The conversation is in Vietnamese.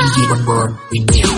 DJ Bon Bon in the